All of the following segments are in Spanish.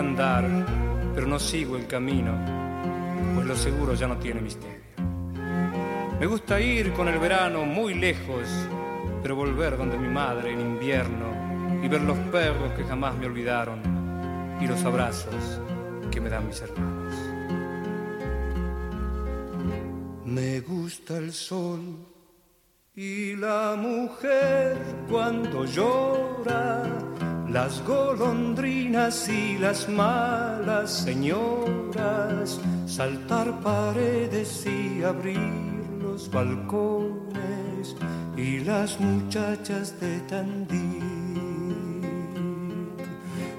andar, pero no sigo el camino, pues lo seguro ya no tiene misterio. Me gusta ir con el verano muy lejos, pero volver donde mi madre en invierno y ver los perros que jamás me olvidaron y los abrazos que me dan mis hermanos. Me gusta el sol y la mujer cuando llora, las golondrinas y las malas señoras, saltar paredes y abrir los balcones y las muchachas de Tandil.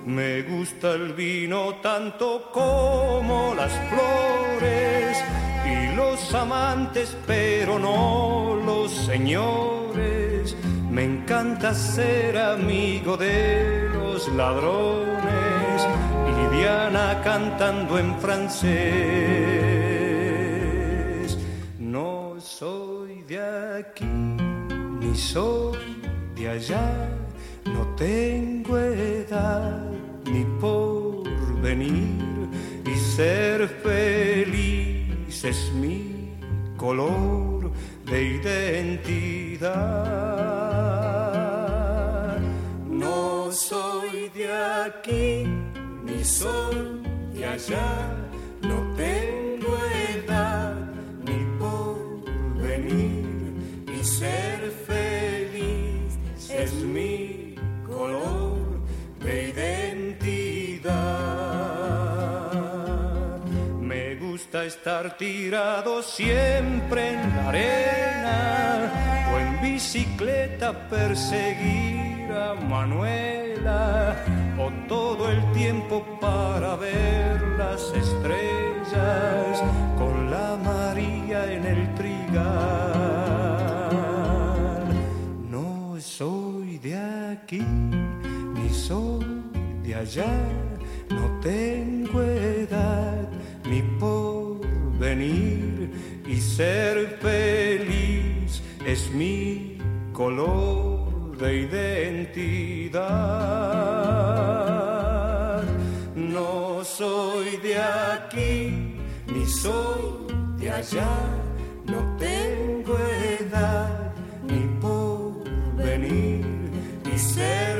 Me gusta el vino tanto como las flores y los amantes, pero no los señores. Me encanta ser amigo de los ladrones y Diana cantando en francés. No soy de aquí ni soy de allá, no tengo edad ni por venir y ser feliz es mi color de identidad. No soy de aquí ni soy de allá, estar tirado siempre en la arena o en bicicleta perseguir a Manuela o todo el tiempo para ver las estrellas con la María en el trigal. No soy de aquí ni soy de allá, no tengo edad ni por venir y ser feliz es mi color de identidad. No soy de aquí ni soy de allá, no tengo edad ni por venir y ser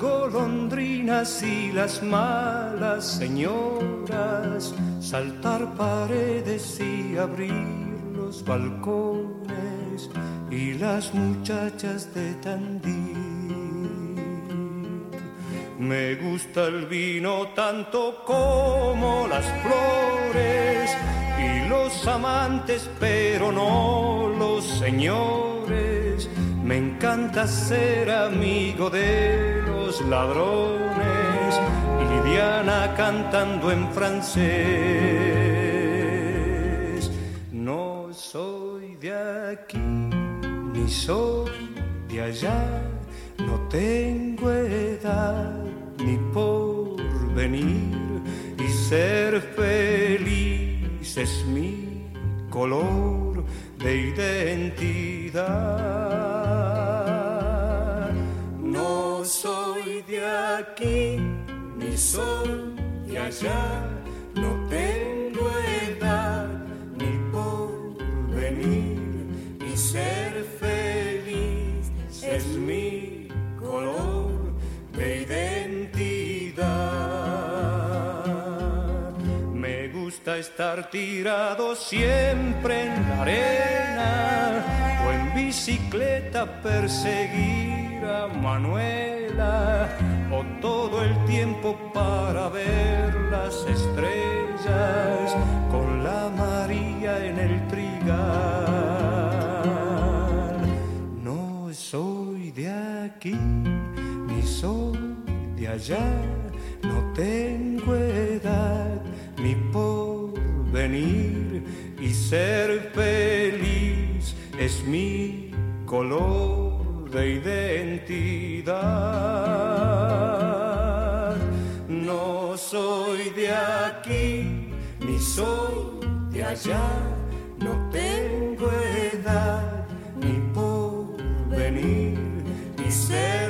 golondrinas y las malas señoras, saltar paredes y abrir los balcones y las muchachas de Tandil. Me gusta el vino tanto como las flores y los amantes, pero no los señores. Me encanta ser amigo de los ladrones y cantando en francés. No soy de aquí ni soy de allá, no tengo edad ni por venir y ser feliz es mi color de identidad. Aquí ni soy de allá, no tengo edad ni por venir y ser feliz es mi color de identidad. Me gusta estar tirado siempre en la arena o en bicicleta perseguir a Manuela o todo el tiempo para ver las estrellas con la María en el trigal. No soy de aquí ni soy de allá, no tengo edad ni por venir y ser feliz es mi color de identidad. No soy de aquí, ni soy de allá, no tengo edad ni por venir y ser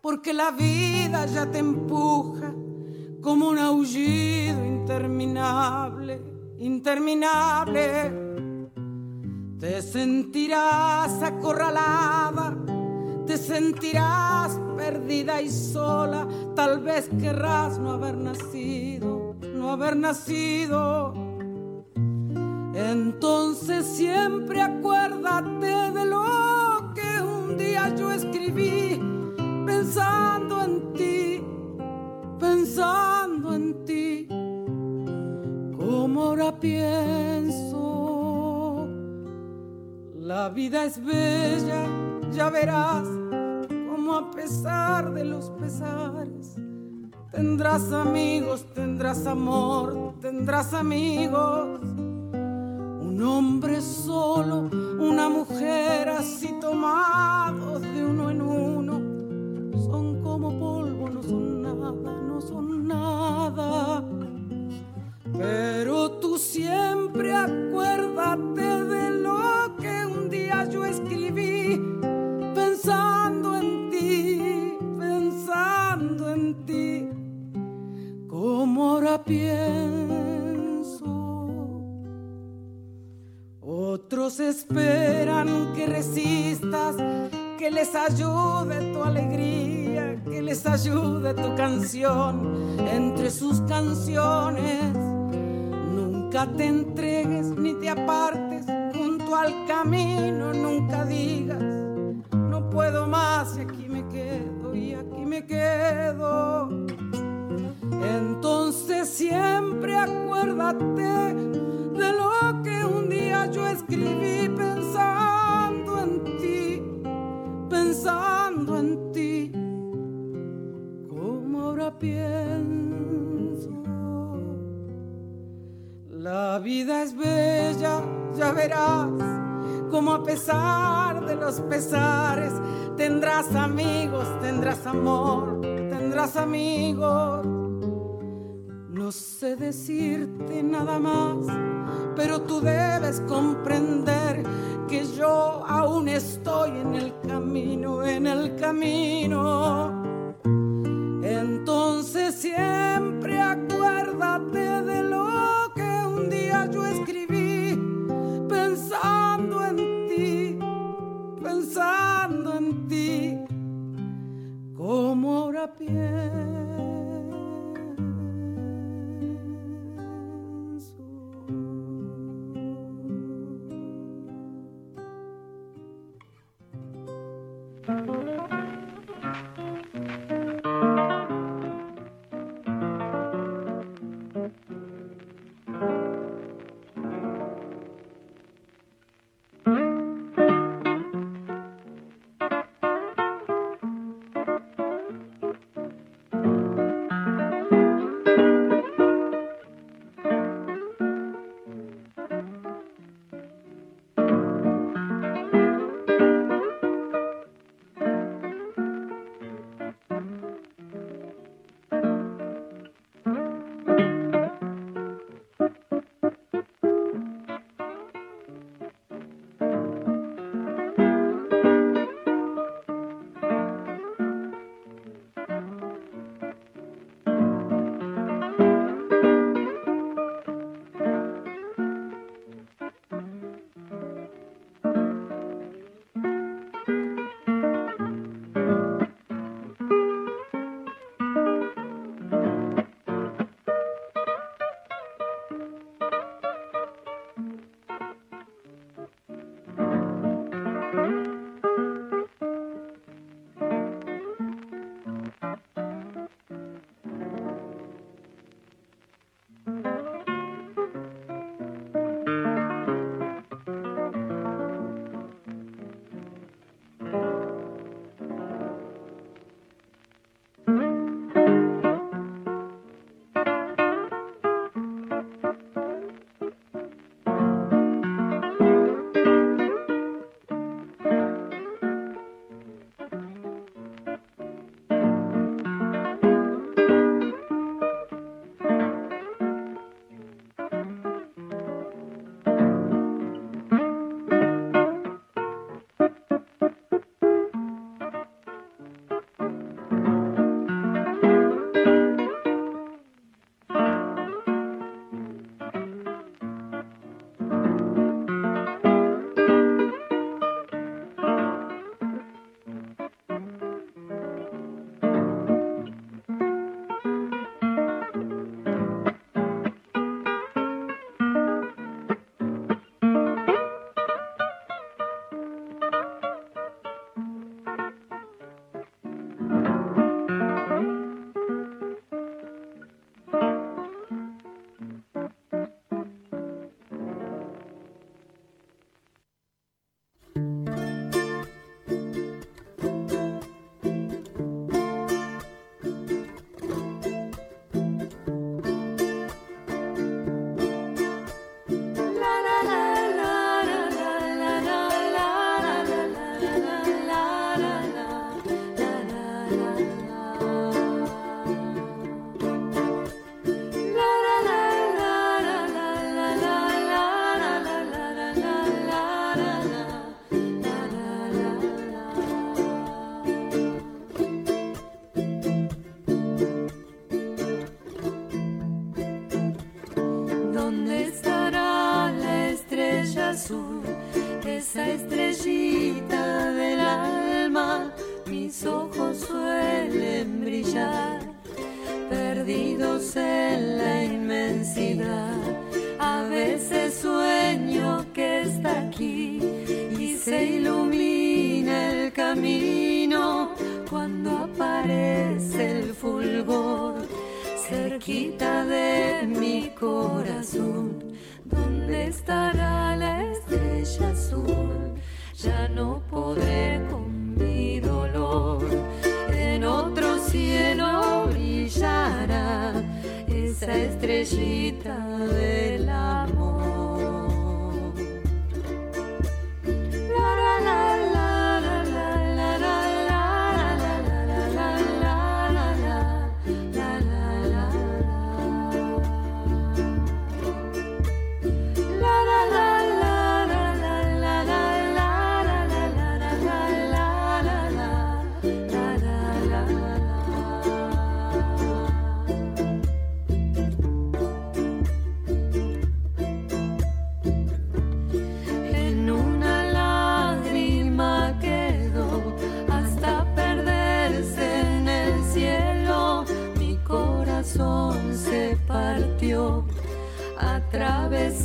porque la vida ya te empuja como un aullido interminable, interminable. Te sentirás acorralada, te sentirás perdida y sola, tal vez querrás no haber nacido, no haber nacido. Entonces siempre acuérdate de lo día yo escribí pensando en ti, pensando en ti, como ahora pienso. La vida es bella, ya verás, como a pesar de los pesares, tendrás amigos, tendrás amor, tendrás amigos un hombre solo, una mujer así tomados de uno en uno, Pero tú siempre acuérdate de lo que un día yo escribí, pensando en ti, pensando en ti, como ahora pienso Otros esperan que resistas, que les ayude tu alegría, que les ayude tu canción entre sus canciones. Nunca te entregues ni te apartes junto al camino, nunca digas, no puedo más y aquí me quedo y aquí me quedo. Entonces siempre acuérdate de lo que un día yo escribí pensando en ti, pensando en ti, como ahora pienso. La vida es bella, ya verás, como a pesar de los pesares, tendrás amigos, tendrás amor, tendrás amigos no sé decirte nada más, pero tú debes comprender que yo aún estoy en el camino, en el camino. Entonces siempre acuérdate como ahora pienso. cuando aparece el fulgor cerquita de mi corazón. ¿Dónde estará la estrella azul? Ya no podré con mi dolor. En otro cielo brillará esa estrellita de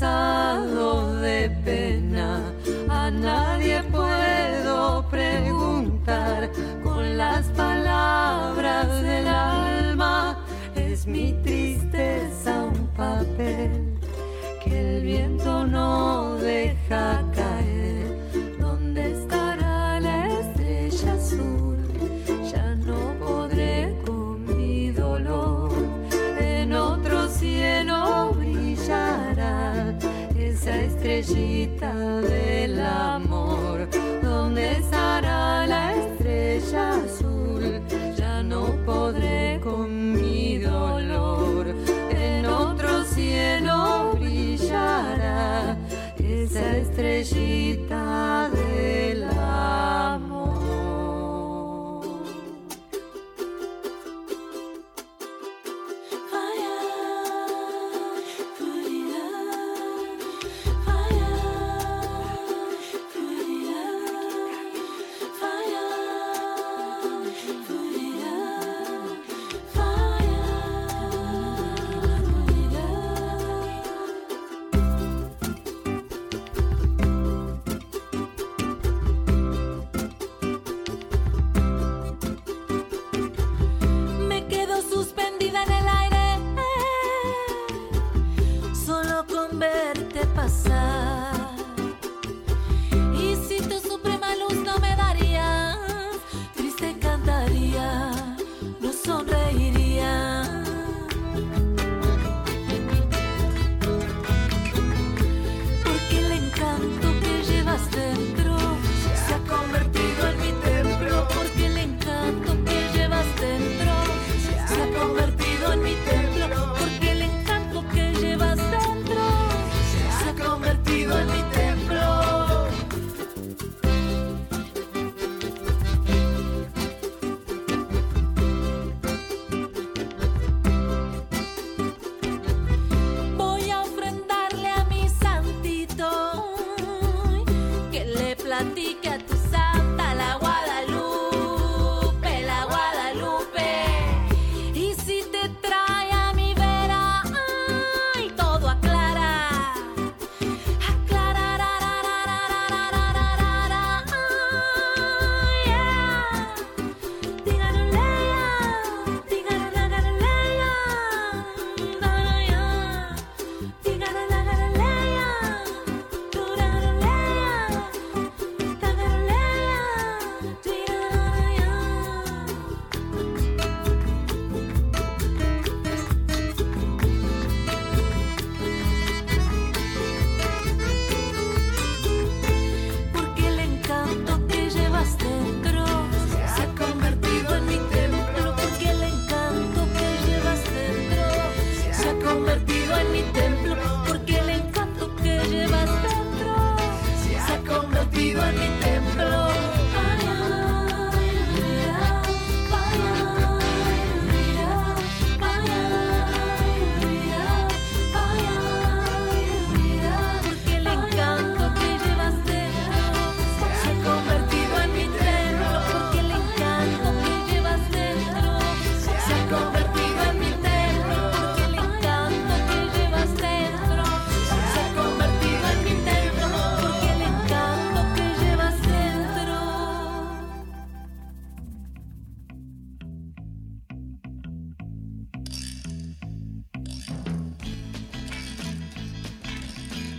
서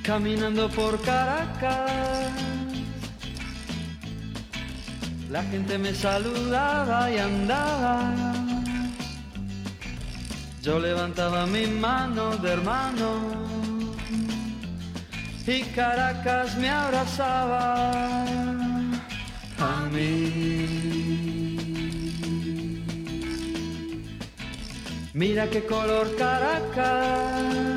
caminando por Caracas. La gente me saludaba y andaba. Yo levantaba mi mano de hermano y Caracas me abrazaba a mí. Mira qué color Caracas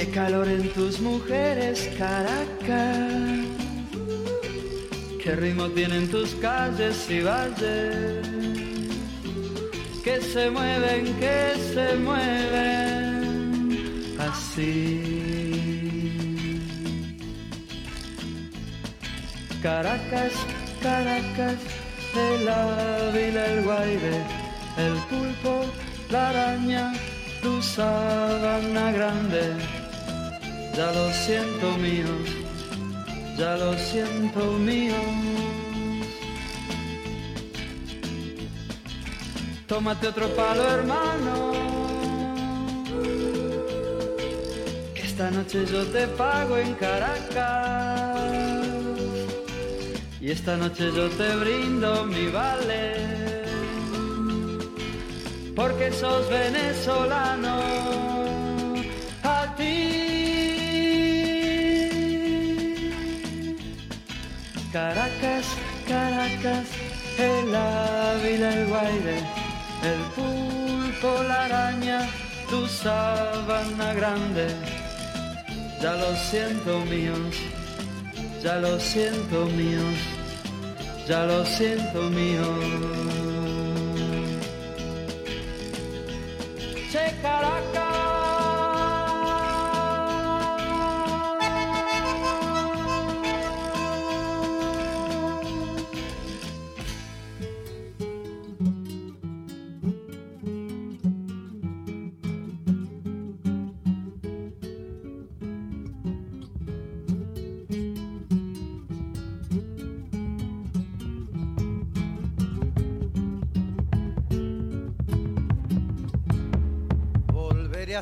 Qué calor en tus mujeres, Caracas. Qué ritmo tienen tus calles y valles. Que se mueven, que se mueven así. Caracas, Caracas, el ávila, el guaire, el pulpo, la araña, tu sabana grande ya lo siento mío, ya lo siento mío. Tómate otro palo, hermano. Que esta noche yo te pago en Caracas. Y esta noche yo te brindo mi vale. Porque sos venezolano. Caracas, Caracas, el ávila, el guaire, el pulpo, la araña, tu sabana grande. Ya lo siento míos, ya lo siento míos, ya lo siento míos. Che Caracas.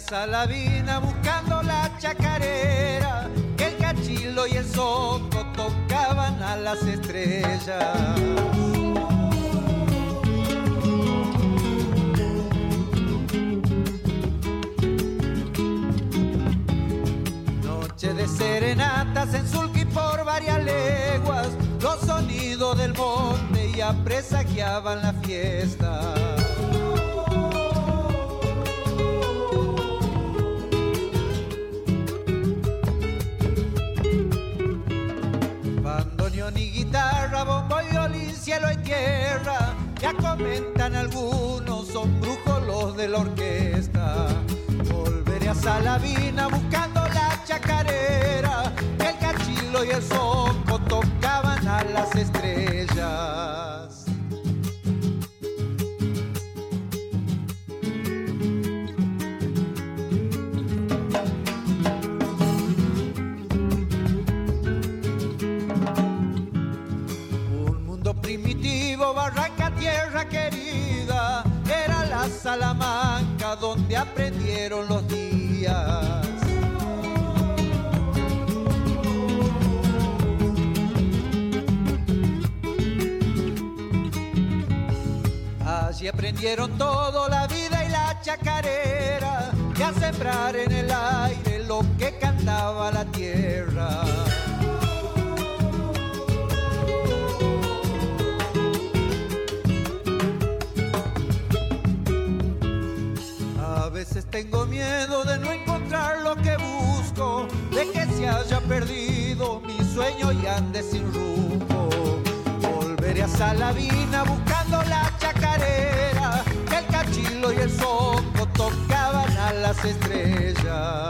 Salavina buscando la chacarera, que el cachilo y el soco tocaban a las estrellas. Noche de serenatas en Sulqui por varias leguas, los sonidos del monte ya presagiaban la fiesta. Ya comentan algunos, son brujos los de la orquesta. Volveré a Salavina buscando la chacarera, el cachilo y el soco tocaban a las estrellas. Salamanca donde aprendieron los días. Allí aprendieron todo, la vida y la chacarera, y a sembrar en el aire lo que cantaba la tierra. Tengo miedo de no encontrar lo que busco, de que se haya perdido mi sueño y ande sin rumbo. Volveré a Salavina buscando la chacarera, el cachilo y el soco tocaban a las estrellas.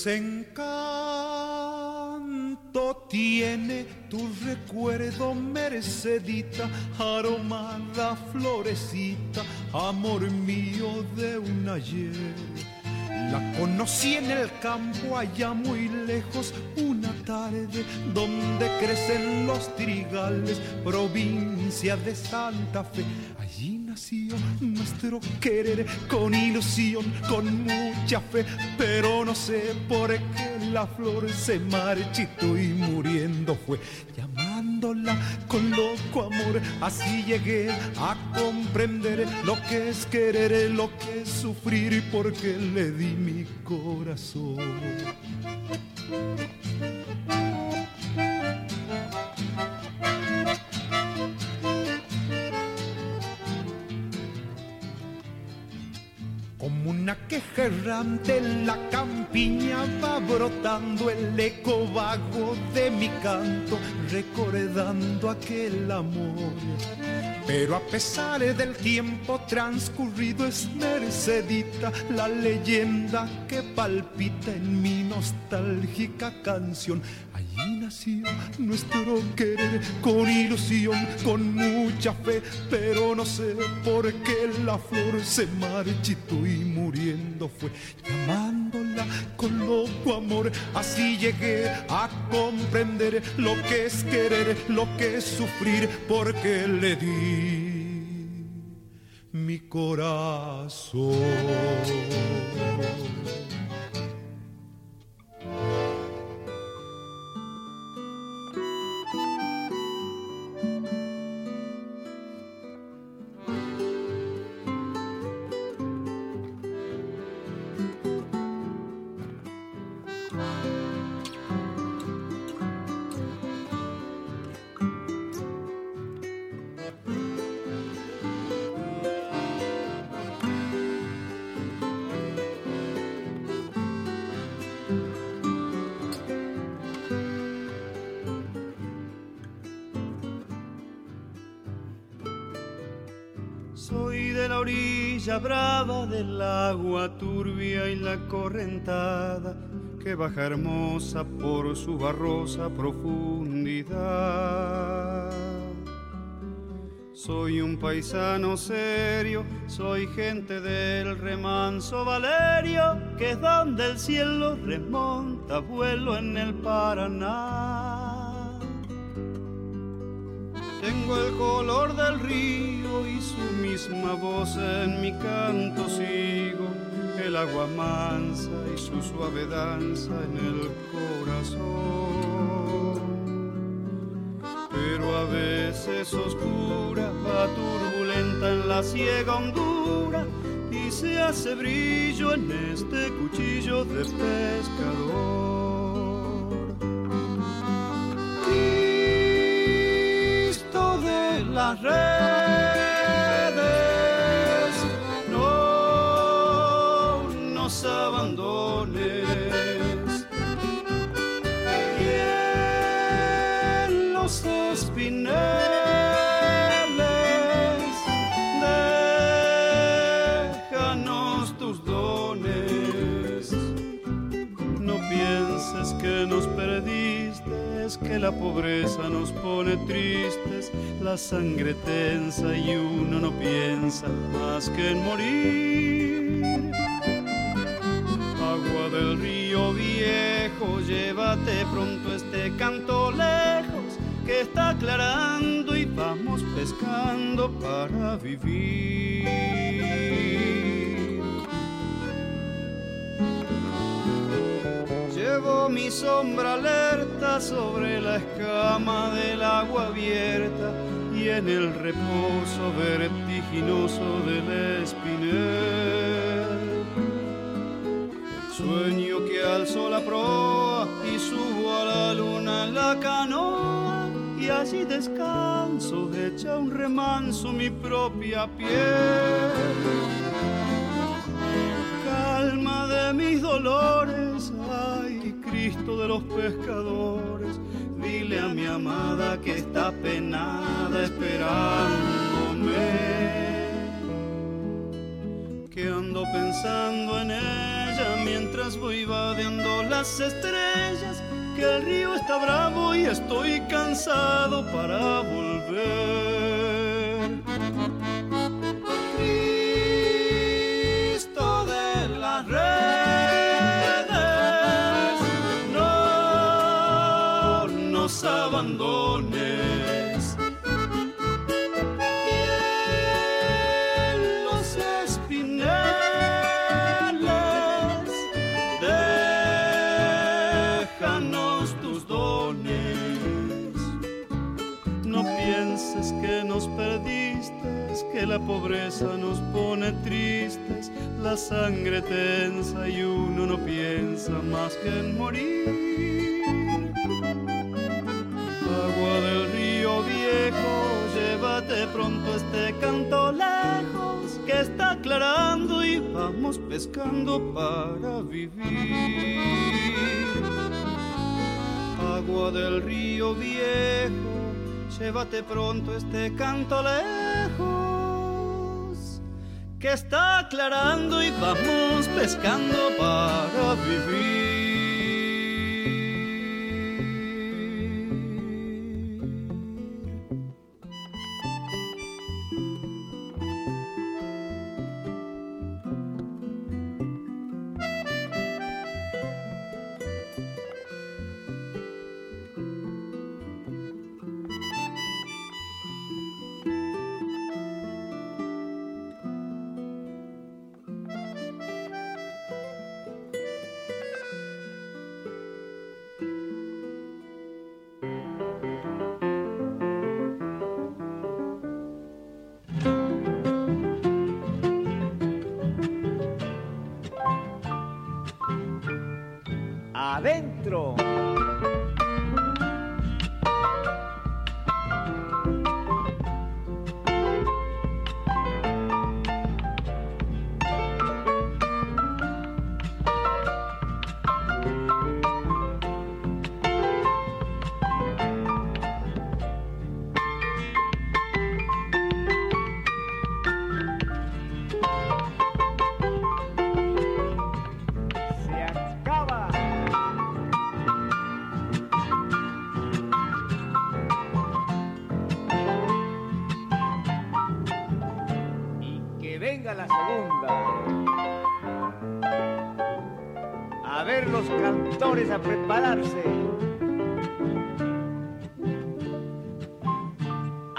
Dulce encanto tiene tu recuerdo, mercedita, aromada florecita, amor mío de un ayer. La conocí en el campo allá muy lejos, una tarde donde crecen los trigales, provincia de Santa Fe. Nació nuestro querer con ilusión, con mucha fe, pero no sé por qué la flor se marchitó y muriendo fue. Llamándola con loco amor, así llegué a comprender lo que es querer, lo que es sufrir y por qué le di mi corazón. Como una queja errante en la campiña va brotando el eco vago de mi canto, recordando aquel amor. Pero a pesar del tiempo transcurrido es Mercedita la leyenda que palpita en mi nostálgica canción. Nuestro querer con ilusión, con mucha fe, pero no sé por qué la flor se marchitó y muriendo fue. Llamándola con loco amor, así llegué a comprender lo que es querer, lo que es sufrir, porque le di mi corazón. La correntada que baja hermosa por su barrosa profundidad. Soy un paisano serio, soy gente del remanso Valerio, que es donde el cielo remonta vuelo en el Paraná. Tengo el color del río y su misma voz en mi canto sigo, el agua mansa y su suave danza en el corazón. Pero a veces oscura, va turbulenta en la ciega hondura y se hace brillo en este cuchillo de pescador. Cristo de las redes, que la pobreza nos pone tristes, la sangre tensa y uno no piensa más que en morir. Agua del río viejo, llévate pronto este canto lejos, que está aclarando y vamos pescando para vivir. Mi sombra alerta sobre la escama del agua abierta y en el reposo vertiginoso del espinel. Sueño que alzo la proa y subo a la luna en la canoa y allí descanso, hecha un remanso mi propia piel. Calma de mis dolores, De los pescadores, dile a mi amada que está penada esperándome. Que ando pensando en ella mientras voy vadeando las estrellas, que el río está bravo y estoy cansado para volver. Pobreza nos pone tristes, la sangre tensa y uno no piensa más que en morir. Agua del río viejo, llévate pronto este canto lejos, que está aclarando y vamos pescando para vivir. Agua del río viejo, llévate pronto este canto lejos, que está aclarando y vamos pescando para vivir.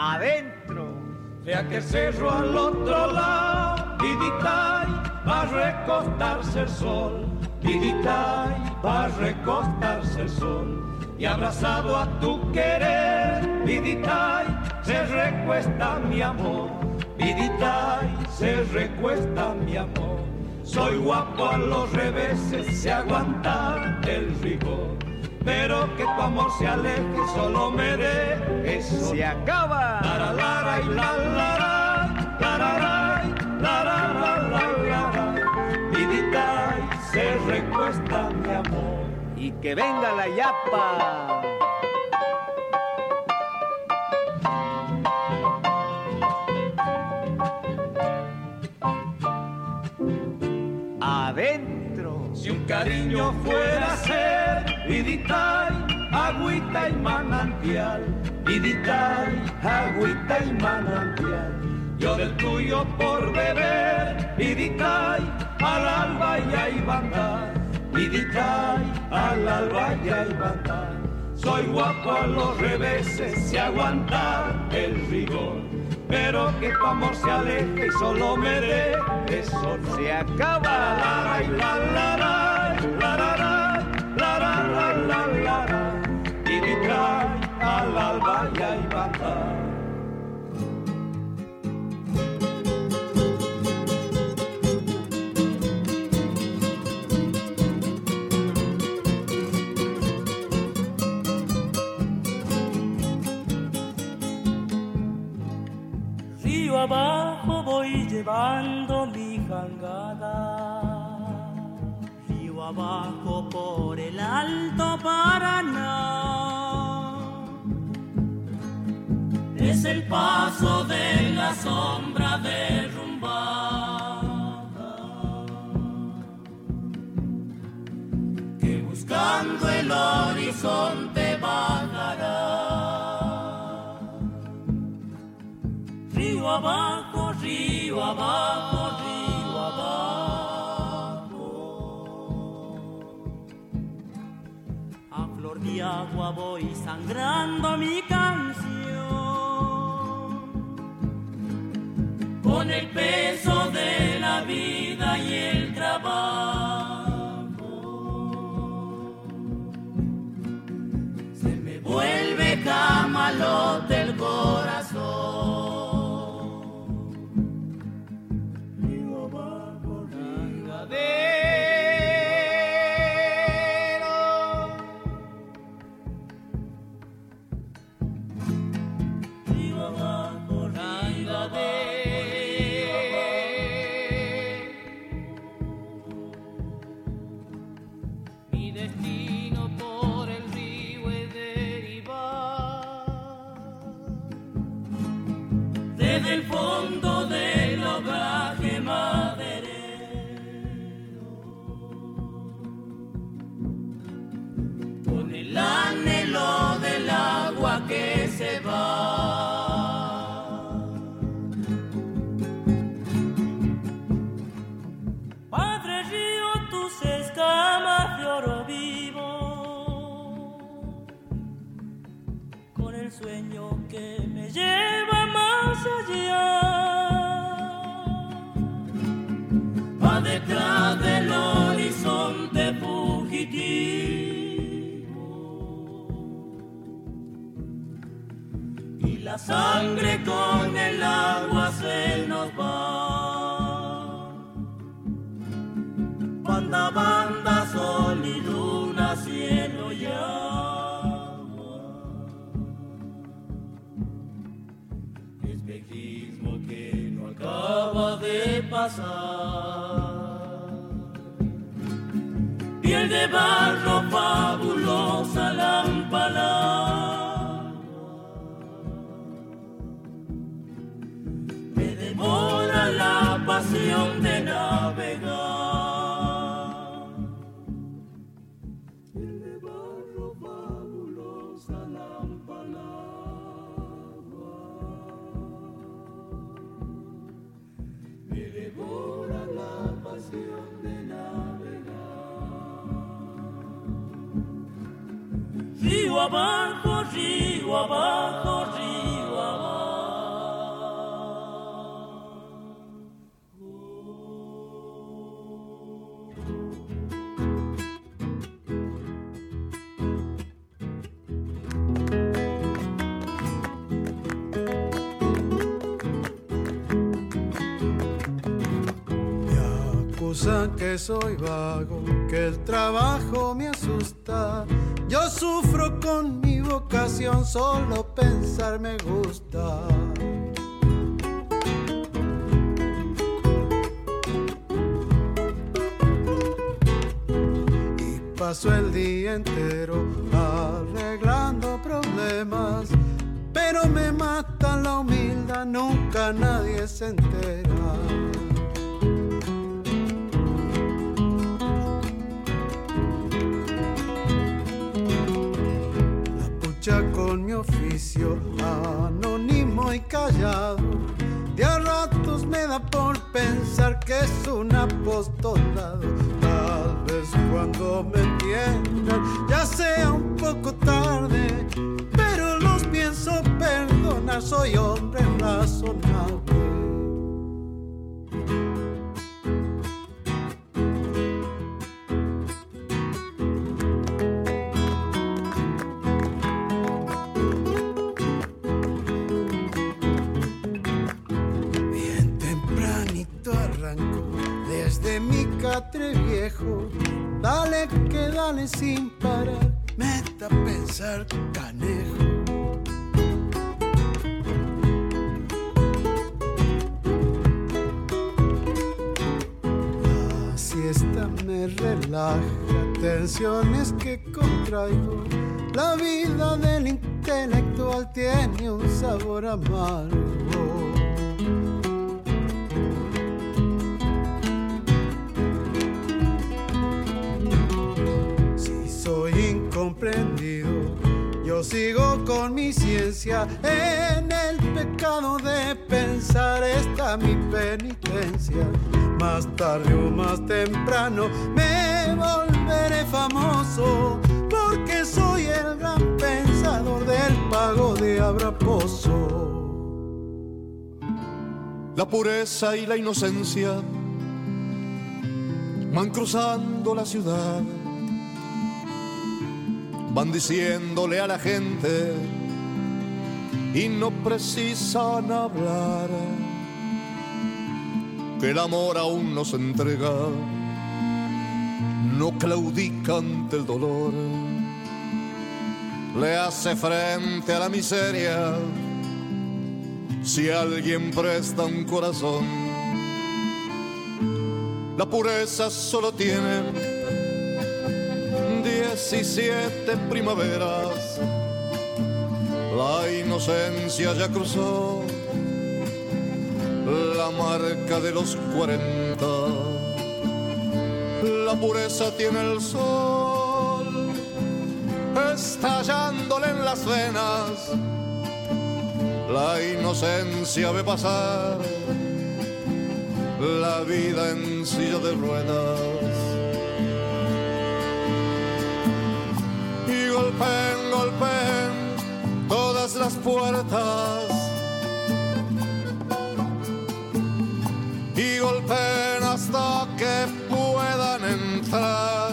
Adentro. De aquel cerro al otro lado, Viditay, va a recostarse el sol. Viditay, va a recostarse el sol. Y abrazado a tu querer, Viditay, se recuesta mi amor. Viditay, se recuesta mi amor. Soy guapo a los reveses, sé aguantar el rigor. Pero que tu amor se aleje y solo me dé eso. Se acaba. La la la y la la la, la la la, la la la la la la. Vidita se recuesta mi amor. Y que venga la yapa. Adentro. Si un cariño fuera ser viditay, agüita y manantial, viditay, agüita y manantial. Yo del tuyo por beber, viditay, al alba ya iba viditay, al alba ya iba. Soy guapo a los reveses, sé aguantar el rigor, pero que tu amor se aleje y solo me dé eso. Se acaba. La la la la la abajo voy llevando mi jangada. Río abajo por el alto Paraná. Es el paso de la sombra derrumbada. Que buscando el horizonte abajo, río abajo. A flor de agua voy sangrando mi canción. Con el peso Con sangre con el agua se nos va. Banda, banda, sol y luna, cielo y agua. espejismo que no acaba de pasar. Piel de barro, fabulosa abajo, río abajo. Me acusan que soy vago, que el trabajo me asusta. Yo sufro con mi vocación, solo pensar me gusta. Y paso el día entero arreglando problemas. Pero me mata la humildad, nunca nadie se entera. Oficio, anónimo y callado. De a ratos me da por pensar que es un apostolado. Tal vez cuando me entiendan ya sea un poco tarde, pero los pienso perdonar, soy hombre razonable. Desde mi catre viejo. Dale que dale sin parar, meta a pensar canejo. La siesta me relaja, tensiones que contraigo. La vida del intelectual tiene un sabor amargo. Sigo con mi ciencia en el pecado de pensar está mi penitencia. Más tarde o más temprano me volveré famoso porque soy el gran pensador del pago de Abraposo. La pureza y la inocencia van cruzando la ciudad van diciéndole a la gente y no precisan hablar que el amor aún no se entrega, no claudica ante el dolor, le hace frente a la miseria si alguien presta un corazón. La pureza solo tiene 17 primaveras, la inocencia ya cruzó la marca de los 40. La pureza tiene el sol estallándole en las venas. La inocencia ve pasar la vida en silla de ruedas golpeen, golpeen todas las puertas. Y golpeen hasta que puedan entrar.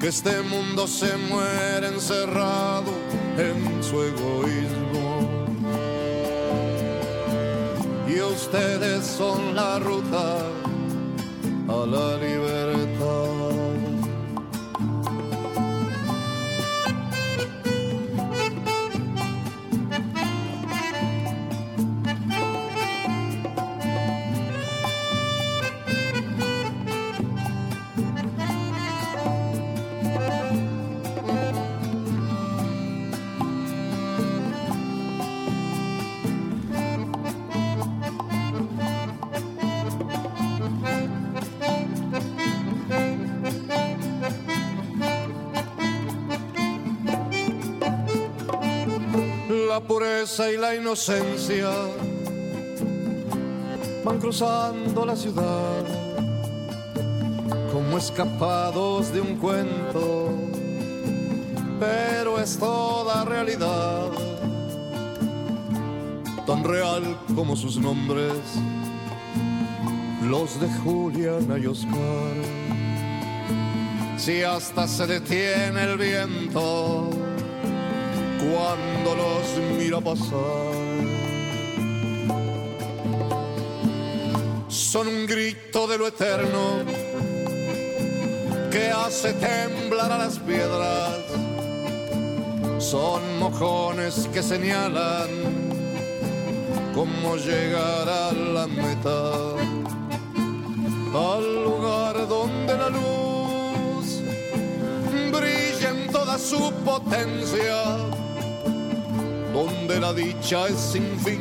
Que este mundo se muere encerrado en su egoísmo. Y ustedes son la ruta a la libertad. Y la inocencia van cruzando la ciudad como escapados de un cuento, pero es toda realidad, tan real como sus nombres, los de Juliana y Oscar. Si hasta se detiene el viento, cuando los mira pasar. Son un grito de lo eterno que hace temblar a las piedras. Son mojones que señalan cómo llegar a la meta, al lugar donde la luz brilla en toda su potencia donde la dicha es sin fin,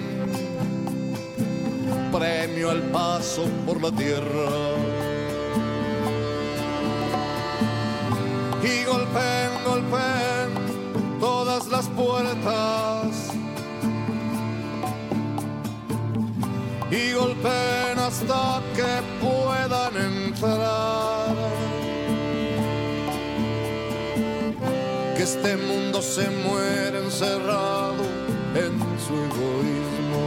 premio al paso por la tierra. Y golpeen, golpeen todas las puertas. Y golpeen hasta que puedan entrar. Que este mundo se muere encerrado en su egoísmo.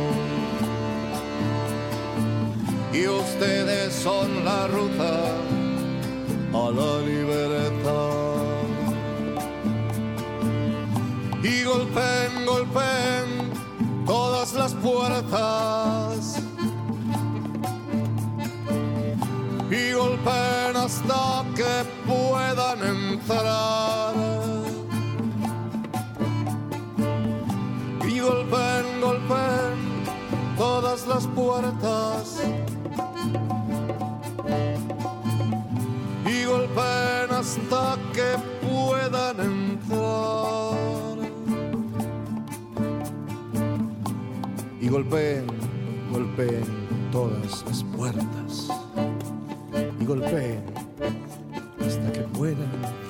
Y ustedes son la ruta a la libertad. Y golpeen, golpeen todas las puertas. Y golpeen hasta que puedan entrar las puertas. Y golpeen hasta que puedan entrar. Y golpeen, golpeen todas las puertas. Y golpeen hasta que puedan.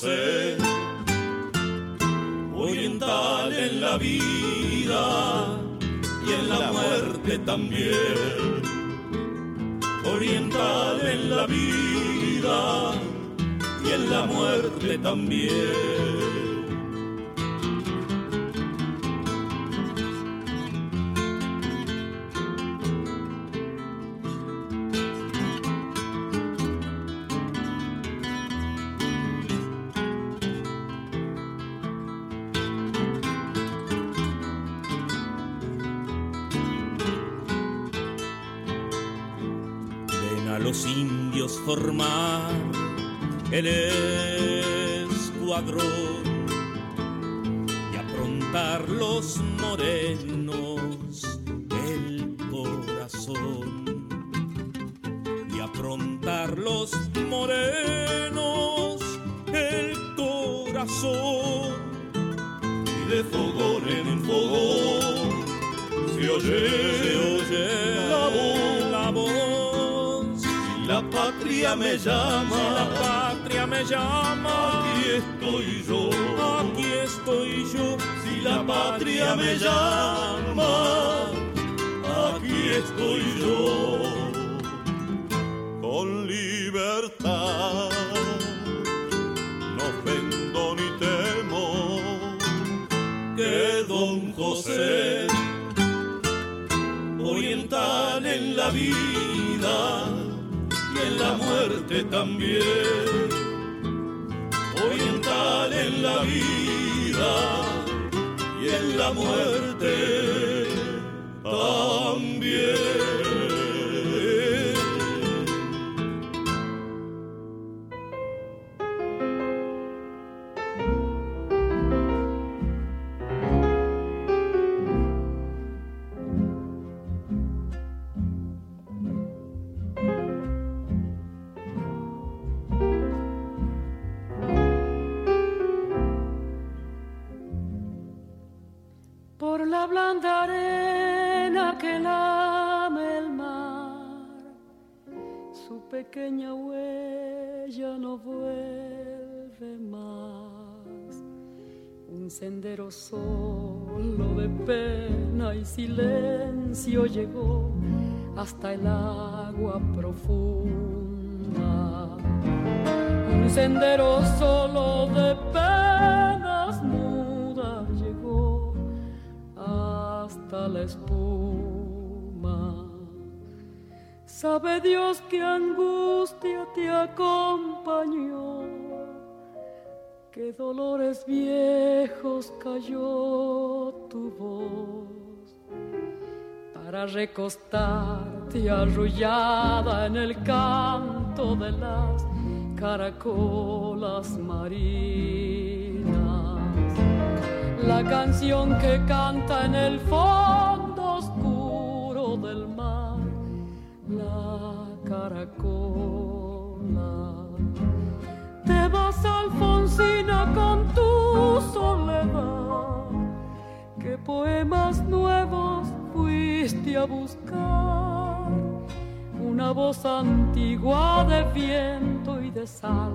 José oriental en la vida y en la muerte también. Oriental en la vida y en la muerte también. El escuadrón y aprontar los morenos el corazón y aprontar los morenos el corazón. Y de fogón en fogón se oye, se oye la voz, la voz la patria me llama, patria me llama, aquí estoy yo, con libertad, no ofendo ni temo, que don José, oriental en la vida, en la muerte también, oriental en la vida en la muerte también. Sendero solo de pena y silencio llegó hasta el agua profunda. Un sendero solo de penas mudas llegó hasta la espuma. Sabe Dios que angustia te acompañó, que dolores viejos cayó tu voz para recostarte arrullada en el canto de las caracolas marinas. La canción que canta en el fondo oscuro del mar, la caracola. Poemas nuevos fuiste a buscar? Una voz antigua de viento y de sal.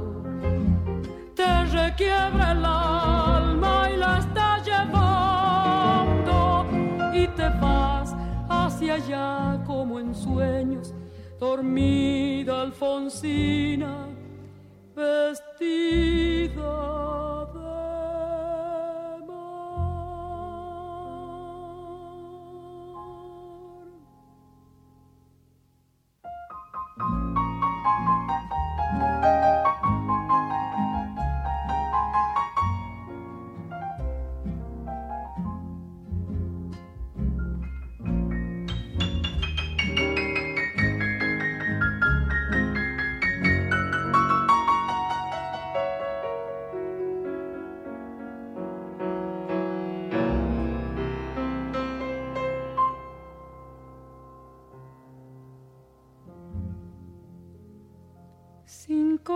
Te requiebra el alma y la está llevando. Y te vas hacia allá como en sueños, dormida Alfonsina, vestida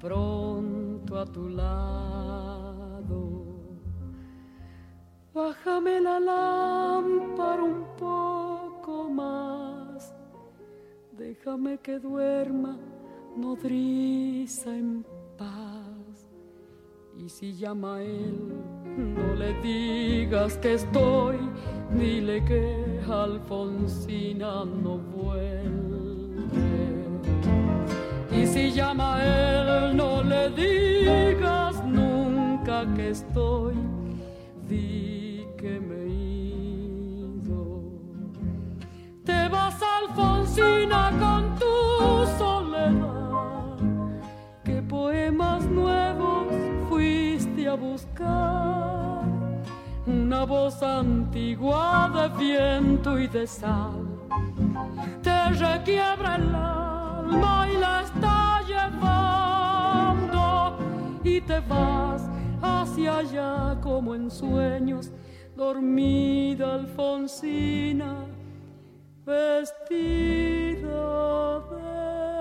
pronto a tu lado. Bájame la lámpara un poco más, déjame que duerma nodriza en paz. Y si llama él, no le digas que estoy, dile que Alfonsina no vuelve. Si llama él, no le digas nunca que estoy, di que me ido. Te vas, Alfonsina, con tu soledad. ¿Qué poemas nuevos fuiste a buscar? Una voz antigua de viento y de sal te requiebra el alma alma la está llevando y te vas hacia allá como en sueños, dormida Alfonsina, vestida de...